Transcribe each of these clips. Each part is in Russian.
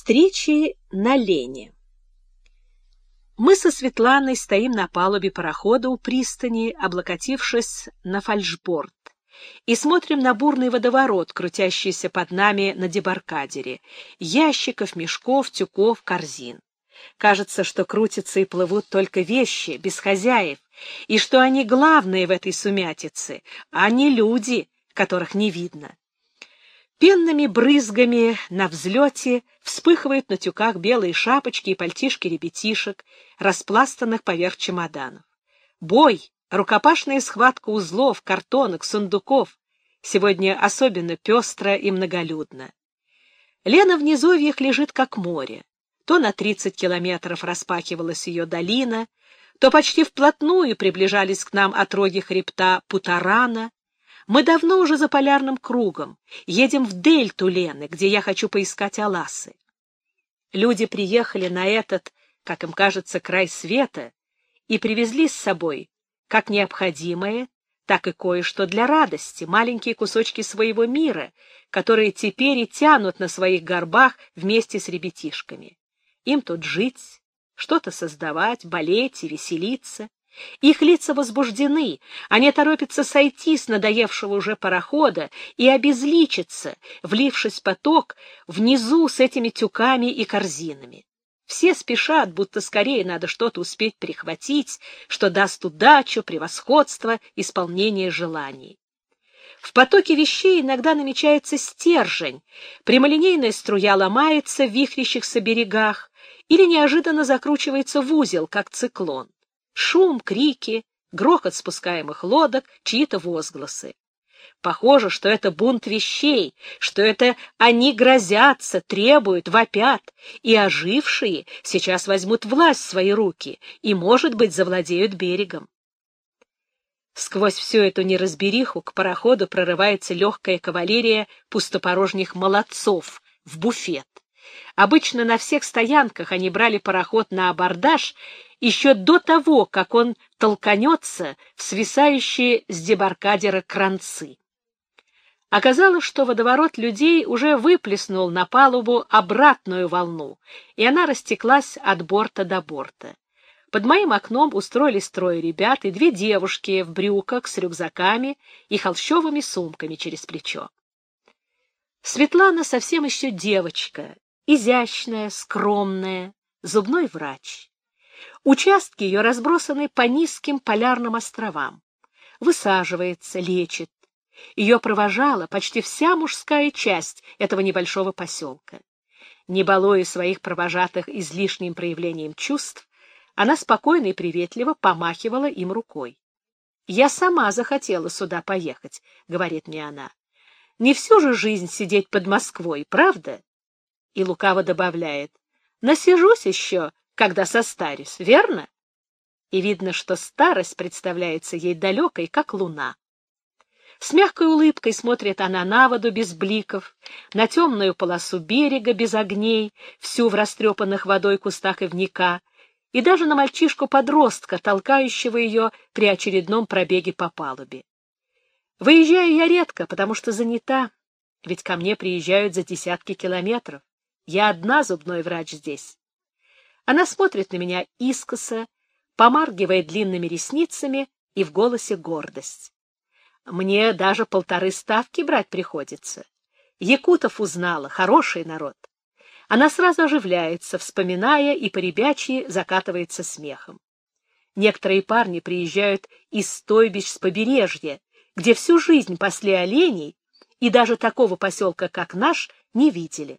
Встречи на Лене. Мы со Светланой стоим на палубе парохода у пристани, облокотившись на фальшборд, и смотрим на бурный водоворот, крутящийся под нами на дебаркадере, ящиков, мешков, тюков, корзин. Кажется, что крутятся и плывут только вещи, без хозяев, и что они главные в этой сумятице, а не люди, которых не видно. Пенными брызгами на взлете вспыхивают на тюках белые шапочки и пальтишки ребятишек, распластанных поверх чемоданов. Бой, рукопашная схватка узлов, картонок, сундуков. Сегодня особенно пестро и многолюдно. Лена в низовьях лежит как море. То на 30 километров распахивалась ее долина, то почти вплотную приближались к нам отроги хребта Путарана, мы давно уже за полярным кругом, едем в дельту Лены, где я хочу поискать Аласы. Люди приехали на этот, как им кажется, край света и привезли с собой как необходимое, так и кое-что для радости, маленькие кусочки своего мира, которые теперь и тянут на своих горбах вместе с ребятишками. Им тут жить, что-то создавать, болеть и веселиться. Их лица возбуждены, они торопятся сойти с надоевшего уже парохода и обезличиться, влившись поток внизу с этими тюками и корзинами. Все спешат, будто скорее надо что-то успеть прихватить, что даст удачу, превосходство, исполнение желаний. В потоке вещей иногда намечается стержень, прямолинейная струя ломается в вихрящихся берегах или неожиданно закручивается в узел, как циклон. Шум, крики, грохот спускаемых лодок, чьи-то возгласы. Похоже, что это бунт вещей, что это они грозятся, требуют, вопят, и ожившие сейчас возьмут власть в свои руки и, может быть, завладеют берегом. Сквозь всю эту неразбериху к пароходу прорывается легкая кавалерия пустопорожних молодцов в буфет. Обычно на всех стоянках они брали пароход на абордаж еще до того, как он толканется в свисающие с дебаркадера кранцы. Оказалось, что водоворот людей уже выплеснул на палубу обратную волну, и она растеклась от борта до борта. Под моим окном устроились трое ребят и две девушки в брюках с рюкзаками и холщовыми сумками через плечо. Светлана совсем еще девочка, изящная, скромная, зубной врач. Участки ее разбросаны по низким полярным островам. Высаживается, лечит. Ее провожала почти вся мужская часть этого небольшого поселка. Не балуя своих провожатых излишним проявлением чувств, она спокойно и приветливо помахивала им рукой. «Я сама захотела сюда поехать», — говорит мне она. «Не всю же жизнь сидеть под Москвой, правда?» И лукаво добавляет, «Насижусь еще, когда состарюсь, верно?» И видно, что старость представляется ей далекой, как луна. С мягкой улыбкой смотрит она на воду без бликов, на темную полосу берега без огней, всю в растрепанных водой кустах ивника, и даже на мальчишку-подростка, толкающего ее при очередном пробеге по палубе. Выезжаю я редко, потому что занята, ведь ко мне приезжают за десятки километров. Я одна зубной врач здесь. Она смотрит на меня искоса, помаргивая длинными ресницами и в голосе гордость. Мне даже полторы ставки брать приходится. Якутов узнала, хороший народ. Она сразу оживляется, вспоминая и поребячьи закатывается смехом. Некоторые парни приезжают из стойбищ с побережья, где всю жизнь пасли оленей, и даже такого поселка, как наш, не видели.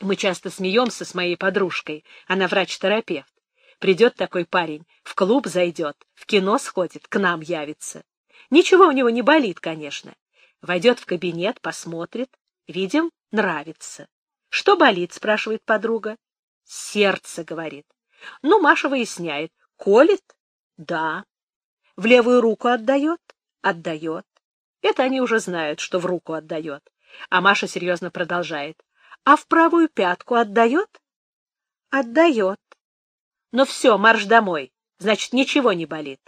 Мы часто смеемся с моей подружкой, она врач-терапевт. Придет такой парень, в клуб зайдет, в кино сходит, к нам явится. Ничего у него не болит, конечно. Войдет в кабинет, посмотрит. Видим, нравится. Что болит, спрашивает подруга. Сердце, говорит. Ну, Маша выясняет. Колет? Да. В левую руку отдает? Отдает. Это они уже знают, что в руку отдает. А Маша серьезно продолжает. А в правую пятку отдает? Отдает. Но все, марш домой. Значит, ничего не болит.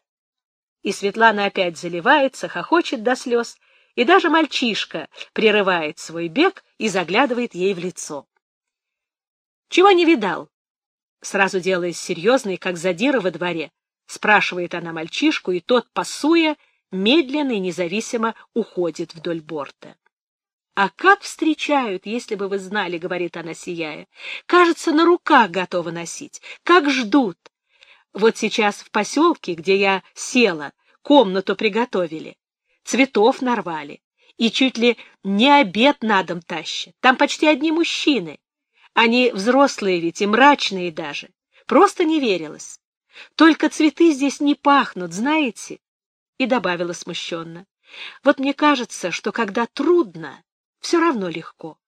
И Светлана опять заливается, хохочет до слез, и даже мальчишка прерывает свой бег и заглядывает ей в лицо. Чего не видал? Сразу делаясь серьезной, как задира во дворе, спрашивает она мальчишку, и тот, пасуя, медленно и независимо уходит вдоль борта. «А как встречают, если бы вы знали, — говорит она, сияя, — кажется, на руках готовы носить, как ждут. Вот сейчас в поселке, где я села, комнату приготовили, цветов нарвали, и чуть ли не обед на дом тащат. Там почти одни мужчины. Они взрослые ведь и мрачные даже. Просто не верилось. Только цветы здесь не пахнут, знаете? И добавила смущенно. Вот мне кажется, что когда трудно, все равно легко.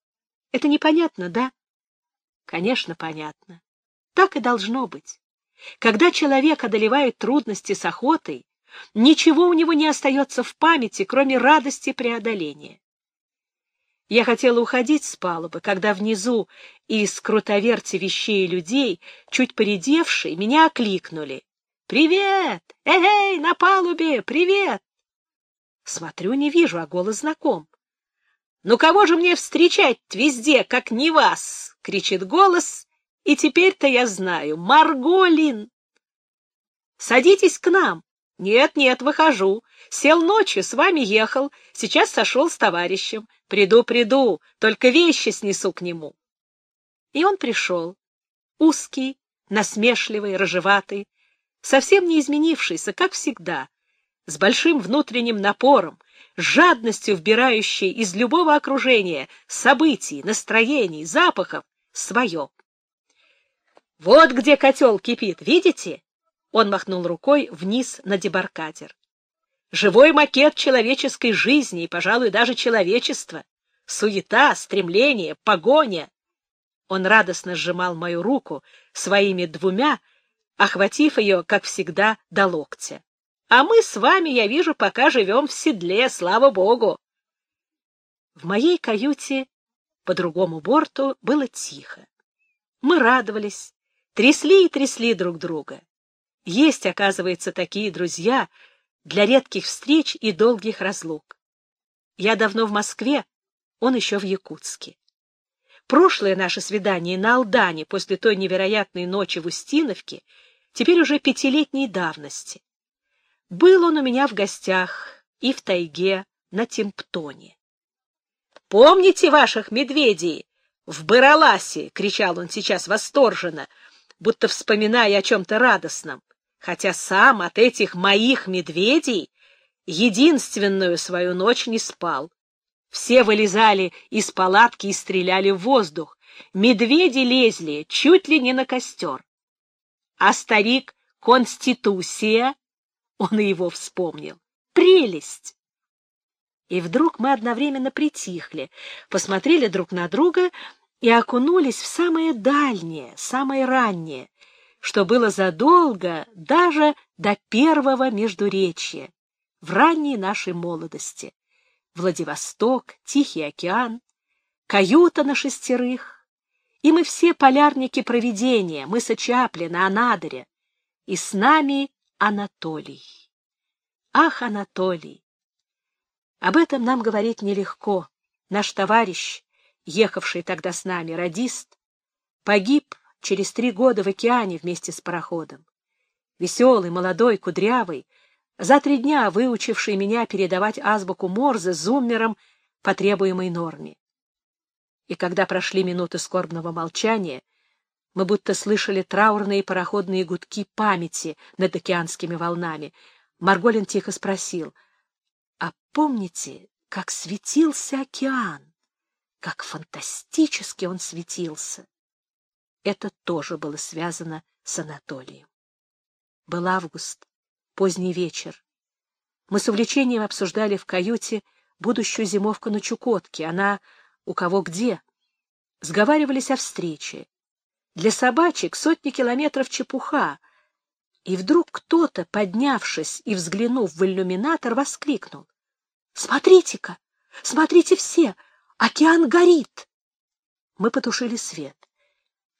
Это непонятно, да? Конечно, понятно. Так и должно быть. Когда человек одолевает трудности с охотой, ничего у него не остается в памяти, кроме радости преодоления. Я хотела уходить с палубы, когда внизу из крутоверти вещей людей, чуть поредевшие, меня окликнули. «Привет! Эй, на палубе! Привет!» Смотрю, не вижу, а голос знаком. «Ну кого же мне встречать везде, как не вас?» — кричит голос, и теперь-то я знаю. Марголин! «Садитесь к нам!» «Нет, нет, выхожу. Сел ночью, с вами ехал. Сейчас сошел с товарищем. Приду, приду, только вещи снесу к нему». И он пришел. Узкий, насмешливый, рыжеватый, совсем не изменившийся, как всегда, с большим внутренним напором, жадностью вбирающий из любого окружения событий, настроений, запахов свое. Вот где котел кипит, видите? Он махнул рукой вниз на дебаркадер. Живой макет человеческой жизни и, пожалуй, даже человечества. Суета, стремление, погоня. Он радостно сжимал мою руку своими двумя, охватив ее, как всегда, до локтя. А мы с вами, я вижу, пока живем в седле, слава богу. В моей каюте по другому борту было тихо. Мы радовались, трясли и трясли друг друга. Есть, оказывается, такие друзья для редких встреч и долгих разлук. Я давно в Москве, он еще в Якутске. Прошлое наше свидание на Алдане после той невероятной ночи в Устиновке теперь уже пятилетней давности. Был он у меня в гостях и в тайге на Темптоне. «Помните ваших медведей в Бараласе?» — кричал он сейчас восторженно, будто вспоминая о чем-то радостном хотя сам от этих моих медведей единственную свою ночь не спал. Все вылезали из палатки и стреляли в воздух. Медведи лезли чуть ли не на костер. А старик Конституция, он и его вспомнил, прелесть. И вдруг мы одновременно притихли, посмотрели друг на друга и окунулись в самое дальнее, самое раннее, что было задолго даже до первого междуречия, в ранней нашей молодости. Владивосток, Тихий океан, каюта на шестерых, и мы все полярники провидения, мыса Чаплина, Анадыря, и с нами Анатолий. Ах, Анатолий! Об этом нам говорить нелегко. Наш товарищ, ехавший тогда с нами, радист, погиб через три года в океане вместе с пароходом. Веселый, молодой, кудрявый, за три дня выучивший меня передавать азбуку Морзе зуммером по требуемой норме. И когда прошли минуты скорбного молчания, мы будто слышали траурные пароходные гудки памяти над океанскими волнами. Марголин тихо спросил, «А помните, как светился океан? Как фантастически он светился!» Это тоже было связано с Анатолием. Был август, поздний вечер. Мы с увлечением обсуждали в каюте будущую зимовку на Чукотке. Она у кого где. Сговаривались о встрече. Для собачек сотни километров чепуха. И вдруг кто-то, поднявшись и взглянув в иллюминатор, воскликнул. «Смотрите-ка! Смотрите все! Океан горит!» Мы потушили свет.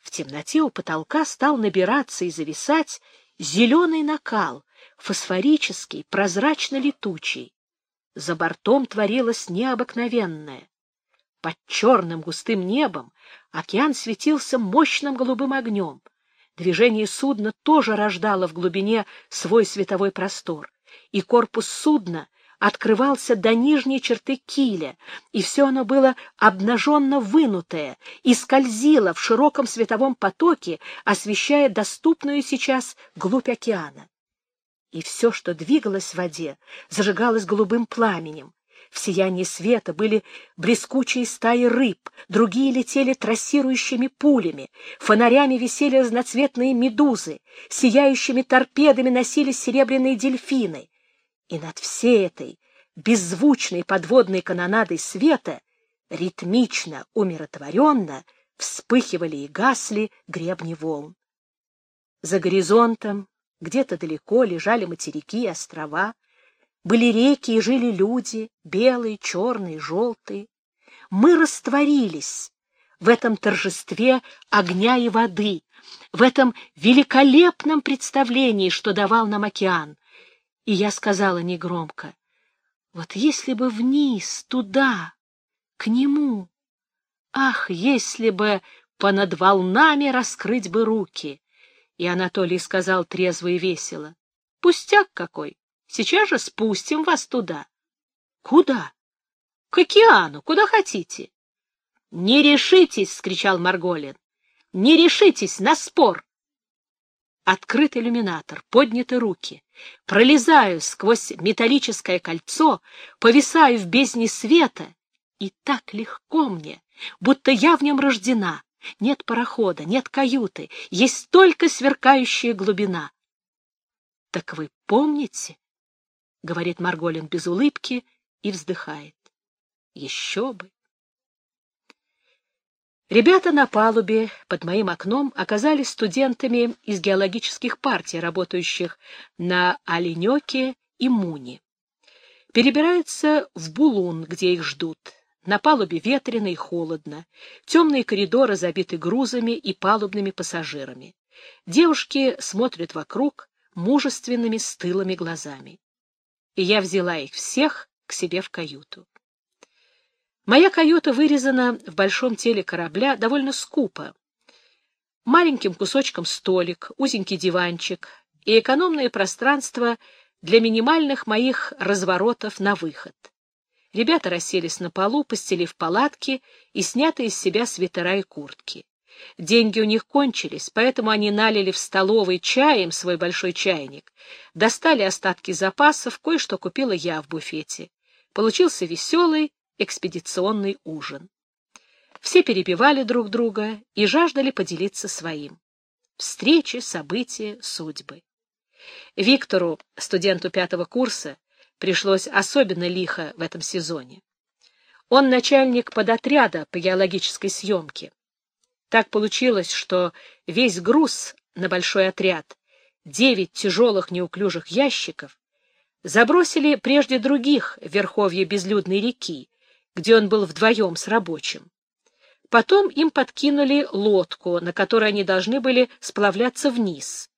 В темноте у потолка стал набираться и зависать зеленый накал, фосфорический, прозрачно-летучий. За бортом творилось необыкновенное. Под черным густым небом океан светился мощным голубым огнем. Движение судна тоже рождало в глубине свой световой простор, и корпус судна открывался до нижней черты киля, и все оно было обнаженно вынутое и скользило в широком световом потоке, освещая доступную сейчас глубь океана. И все, что двигалось в воде, зажигалось голубым пламенем. В сиянии света были блескучие стаи рыб, другие летели трассирующими пулями, фонарями висели разноцветные медузы, сияющими торпедами носились серебряные дельфины — и над всей этой беззвучной подводной канонадой света ритмично, умиротворенно вспыхивали и гасли гребни волн. За горизонтом, где-то далеко, лежали материки и острова, были реки и жили люди, белые, черные, желтые. Мы растворились в этом торжестве огня и воды, в этом великолепном представлении, что давал нам океан, и я сказала негромко, вот если бы вниз, туда, к нему, ах, если бы понад волнами раскрыть бы руки. И Анатолий сказал трезво и весело, пустяк какой, сейчас же спустим вас туда. Куда? К океану, куда хотите. Не решитесь, — скричал Марголин, — не решитесь на спор. Открыт иллюминатор, подняты руки. Пролезаю сквозь металлическое кольцо, повисаю в бездне света, и так легко мне, будто я в нем рождена. Нет парохода, нет каюты, есть только сверкающая глубина. — Так вы помните? — говорит Марголин без улыбки и вздыхает. — Еще бы! Ребята на палубе под моим окном оказались студентами из геологических партий, работающих на Оленёке и Муни. Перебираются в Булун, где их ждут. На палубе ветрено и холодно. Темные коридоры забиты грузами и палубными пассажирами. Девушки смотрят вокруг мужественными стылыми глазами. И я взяла их всех к себе в каюту. Моя каюта вырезана в большом теле корабля довольно скупо. Маленьким кусочком столик, узенький диванчик и экономное пространство для минимальных моих разворотов на выход. Ребята расселись на полу, постелив палатки и снятые из себя свитера и куртки. Деньги у них кончились, поэтому они налили в столовый чаем свой большой чайник, достали остатки запасов, кое-что купила я в буфете. Получился веселый, экспедиционный ужин. Все перебивали друг друга и жаждали поделиться своим. Встречи, события, судьбы. Виктору, студенту пятого курса, пришлось особенно лихо в этом сезоне. Он начальник подотряда по геологической съемке. Так получилось, что весь груз на большой отряд, девять тяжелых неуклюжих ящиков, забросили прежде других в верховье безлюдной реки, где он был вдвоем с рабочим. Потом им подкинули лодку, на которой они должны были сплавляться вниз,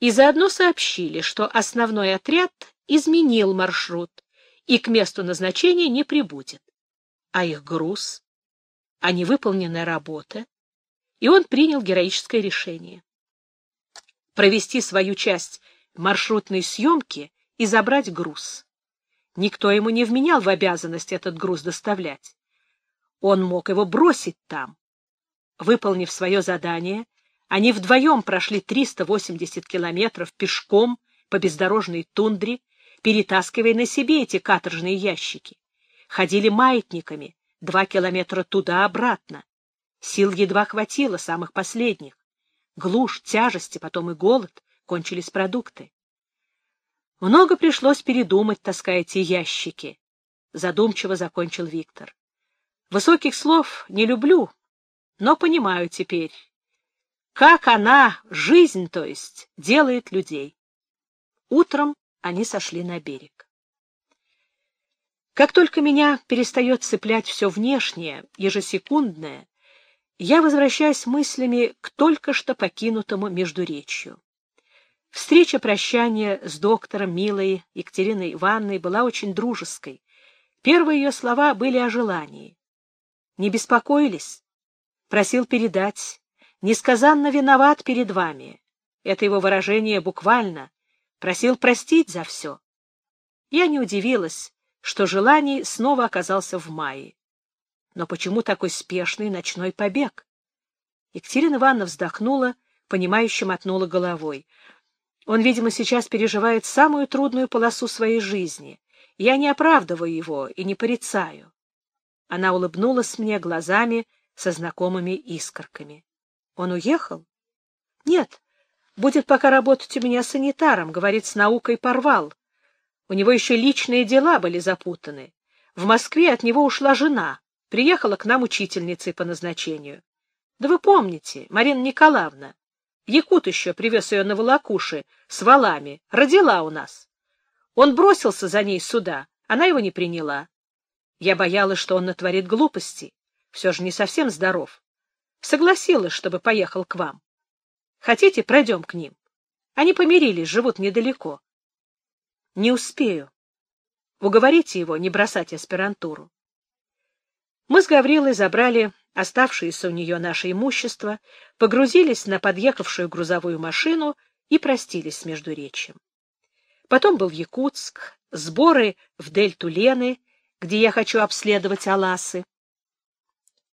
и заодно сообщили, что основной отряд изменил маршрут и к месту назначения не прибудет. А их груз, а невыполненная работа, и он принял героическое решение провести свою часть маршрутной съемки и забрать груз. Никто ему не вменял в обязанность этот груз доставлять. Он мог его бросить там. Выполнив свое задание, они вдвоем прошли 380 километров пешком по бездорожной тундре, перетаскивая на себе эти каторжные ящики. Ходили маятниками, два километра туда-обратно. Сил едва хватило, самых последних. Глушь, тяжести, потом и голод, кончились продукты. Много пришлось передумать, таская те ящики. Задумчиво закончил Виктор. Высоких слов не люблю, но понимаю теперь, как она, жизнь, то есть, делает людей. Утром они сошли на берег. Как только меня перестает цеплять все внешнее, ежесекундное, я возвращаюсь мыслями к только что покинутому междуречью. Встреча прощания с доктором милой Екатериной Ивановной была очень дружеской. Первые ее слова были о желании. не беспокоились. Просил передать. Несказанно виноват перед вами. Это его выражение буквально. Просил простить за все. Я не удивилась, что желаний снова оказался в мае. Но почему такой спешный ночной побег? Екатерина Ивановна вздохнула, понимающе мотнула головой. Он, видимо, сейчас переживает самую трудную полосу своей жизни. Я не оправдываю его и не порицаю. Она улыбнулась мне глазами со знакомыми искорками. Он уехал? Нет, будет пока работать у меня санитаром, говорит, с наукой порвал. У него еще личные дела были запутаны. В Москве от него ушла жена, приехала к нам учительницей по назначению. Да вы помните, Марина Николаевна, Якут еще привез ее на волокуши с валами, родила у нас. Он бросился за ней сюда, она его не приняла. Я боялась, что он натворит глупости, все же не совсем здоров. Согласилась, чтобы поехал к вам. Хотите, пройдем к ним? Они помирились, живут недалеко. Не успею. Уговорите его не бросать аспирантуру. Мы с Гаврилой забрали оставшееся у нее наше имущество, погрузились на подъехавшую грузовую машину и простились с Междуречьем. Потом был Якутск, сборы в дельту Лены, где я хочу обследовать Аласы.